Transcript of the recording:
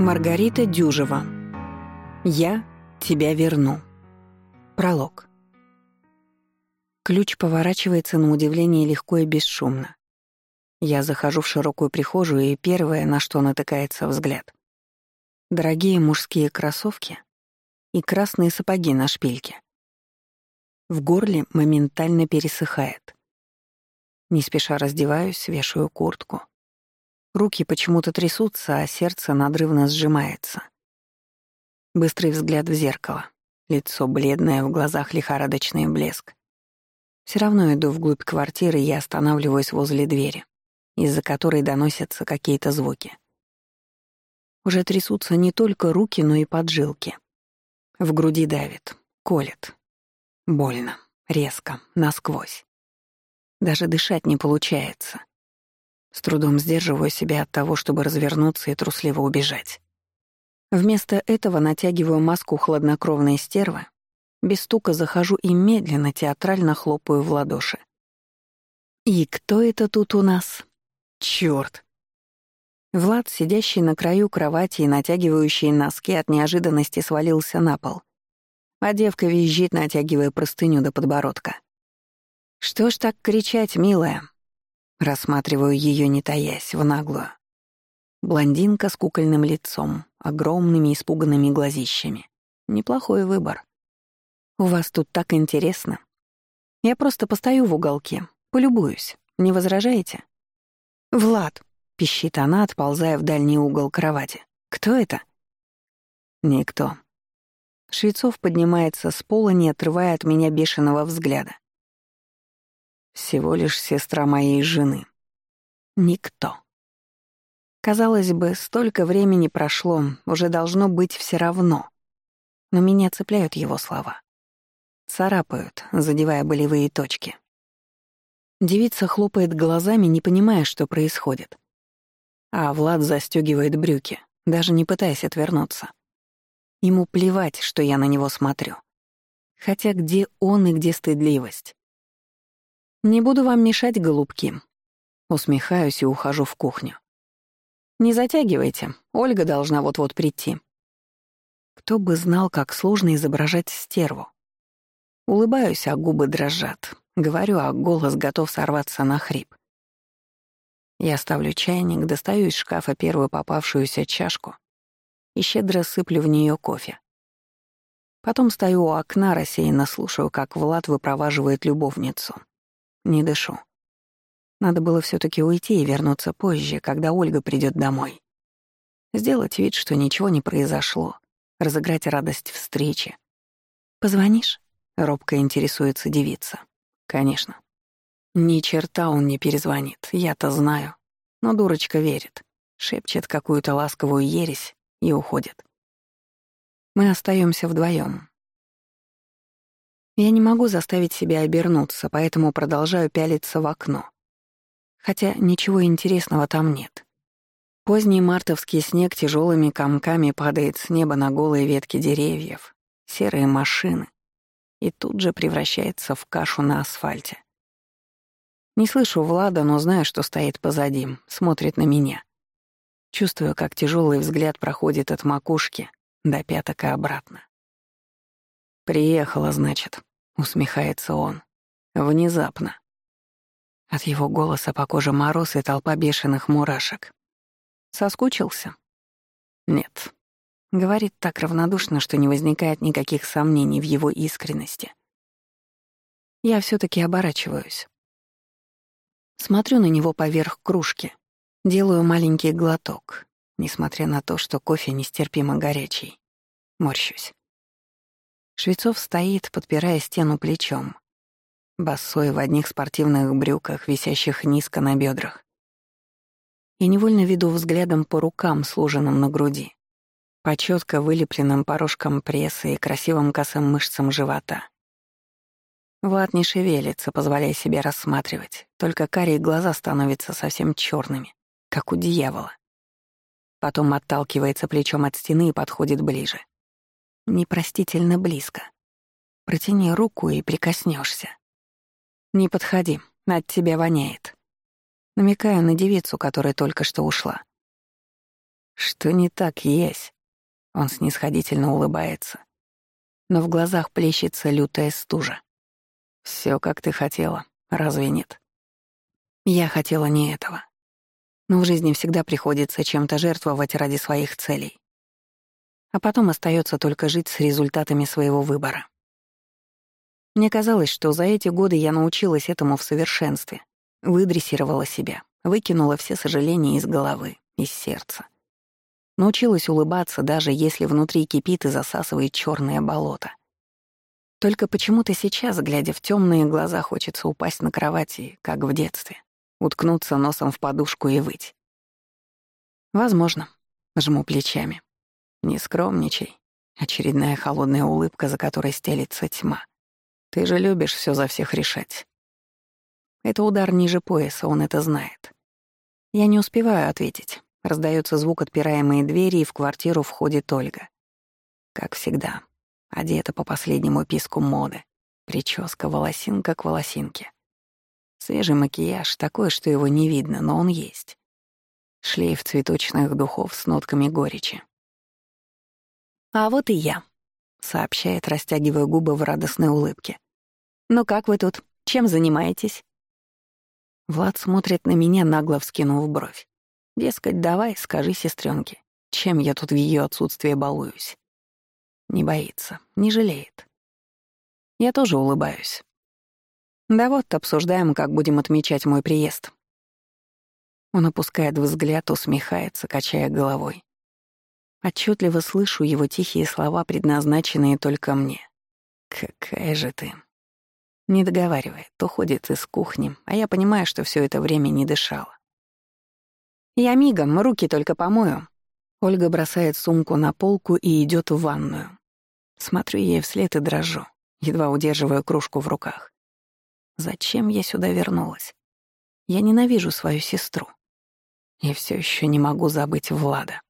Маргарита Дюжева. Я тебя верну. Пролог. Ключ поворачивается на удивление легко и бесшумно. Я захожу в широкую прихожую, и первое, на что натыкается взгляд. Дорогие мужские кроссовки и красные сапоги на шпильке. В горле моментально пересыхает. Не спеша раздеваюсь, вешаю куртку. Руки почему-то трясутся, а сердце надрывно сжимается. Быстрый взгляд в зеркало. Лицо бледное, в глазах лихорадочный блеск. Все равно иду вглубь квартиры и останавливаюсь возле двери, из-за которой доносятся какие-то звуки. Уже трясутся не только руки, но и поджилки. В груди давит, колет. Больно, резко, насквозь. Даже дышать не получается. С трудом сдерживаю себя от того, чтобы развернуться и трусливо убежать. Вместо этого натягиваю маску хладнокровной стервы, без стука захожу и медленно, театрально хлопаю в ладоши. «И кто это тут у нас?» «Чёрт!» Влад, сидящий на краю кровати и натягивающий носки, от неожиданности свалился на пол. А девка визжит, натягивая простыню до подбородка. «Что ж так кричать, милая?» Рассматриваю ее, не таясь, в наглую. Блондинка с кукольным лицом, огромными испуганными глазищами. Неплохой выбор. У вас тут так интересно. Я просто постою в уголке, полюбуюсь. Не возражаете? «Влад», — пищит она, отползая в дальний угол кровати. «Кто это?» «Никто». Швецов поднимается с пола, не отрывая от меня бешеного взгляда. Всего лишь сестра моей жены. Никто. Казалось бы, столько времени прошло, уже должно быть все равно. Но меня цепляют его слова. Царапают, задевая болевые точки. Девица хлопает глазами, не понимая, что происходит. А Влад застегивает брюки, даже не пытаясь отвернуться. Ему плевать, что я на него смотрю. Хотя где он и где стыдливость? «Не буду вам мешать, голубки». Усмехаюсь и ухожу в кухню. «Не затягивайте, Ольга должна вот-вот прийти». Кто бы знал, как сложно изображать стерву. Улыбаюсь, а губы дрожат. Говорю, а голос готов сорваться на хрип. Я ставлю чайник, достаю из шкафа первую попавшуюся чашку и щедро сыплю в нее кофе. Потом стою у окна, рассеянно слушаю, как Влад выпроваживает любовницу. Не дышу. Надо было все таки уйти и вернуться позже, когда Ольга придет домой. Сделать вид, что ничего не произошло, разыграть радость встречи. «Позвонишь?» — робко интересуется девица. «Конечно». Ни черта он не перезвонит, я-то знаю. Но дурочка верит, шепчет какую-то ласковую ересь и уходит. Мы остаемся вдвоем. Я не могу заставить себя обернуться, поэтому продолжаю пялиться в окно. Хотя ничего интересного там нет. Поздний мартовский снег тяжелыми комками падает с неба на голые ветки деревьев, серые машины, и тут же превращается в кашу на асфальте. Не слышу Влада, но знаю, что стоит позади, смотрит на меня. Чувствую, как тяжелый взгляд проходит от макушки до пяток и обратно. «Приехала, значит», усмехается он. Внезапно. От его голоса по коже мороз и толпа бешеных мурашек. Соскучился? Нет. Говорит так равнодушно, что не возникает никаких сомнений в его искренности. Я все таки оборачиваюсь. Смотрю на него поверх кружки. Делаю маленький глоток, несмотря на то, что кофе нестерпимо горячий. Морщусь. Швецов стоит, подпирая стену плечом. Босой в одних спортивных брюках, висящих низко на бедрах. И невольно веду взглядом по рукам, сложенным на груди, по чётко вылепленным порожкам пресса и красивым косым мышцам живота. Влад не шевелится, позволяя себе рассматривать, только карие глаза становятся совсем чёрными, как у дьявола. Потом отталкивается плечом от стены и подходит ближе непростительно близко. Протяни руку и прикоснешься. Не подходи, от тебя воняет. Намекаю на девицу, которая только что ушла. Что не так есть? Он снисходительно улыбается. Но в глазах плещется лютая стужа. Все, как ты хотела, разве нет? Я хотела не этого. Но в жизни всегда приходится чем-то жертвовать ради своих целей. А потом остается только жить с результатами своего выбора. Мне казалось, что за эти годы я научилась этому в совершенстве, выдрессировала себя, выкинула все сожаления из головы, из сердца. Научилась улыбаться, даже если внутри кипит и засасывает черное болото. Только почему-то сейчас, глядя в темные глаза, хочется упасть на кровати, как в детстве, уткнуться носом в подушку и выть. Возможно, жму плечами. Не скромничай. Очередная холодная улыбка, за которой стелится тьма. Ты же любишь все за всех решать. Это удар ниже пояса, он это знает. Я не успеваю ответить. Раздается звук отпираемой двери, и в квартиру входит Ольга. Как всегда, одета по последнему писку моды. Прическа волосинка к волосинке. Свежий макияж, такой, что его не видно, но он есть. Шлейф цветочных духов с нотками горечи. «А вот и я», — сообщает, растягивая губы в радостной улыбке. «Ну как вы тут? Чем занимаетесь?» Влад смотрит на меня, нагло вскинув бровь. Дескать, давай, скажи сестренке, чем я тут в ее отсутствие балуюсь. Не боится, не жалеет. Я тоже улыбаюсь. Да вот, обсуждаем, как будем отмечать мой приезд. Он опускает взгляд, усмехается, качая головой. Отчетливо слышу его тихие слова, предназначенные только мне. «Какая же ты!» Не договаривает, уходит из кухни, а я понимаю, что все это время не дышала. «Я мигом, руки только помою». Ольга бросает сумку на полку и идет в ванную. Смотрю ей вслед и дрожу, едва удерживая кружку в руках. Зачем я сюда вернулась? Я ненавижу свою сестру. И все еще не могу забыть Влада.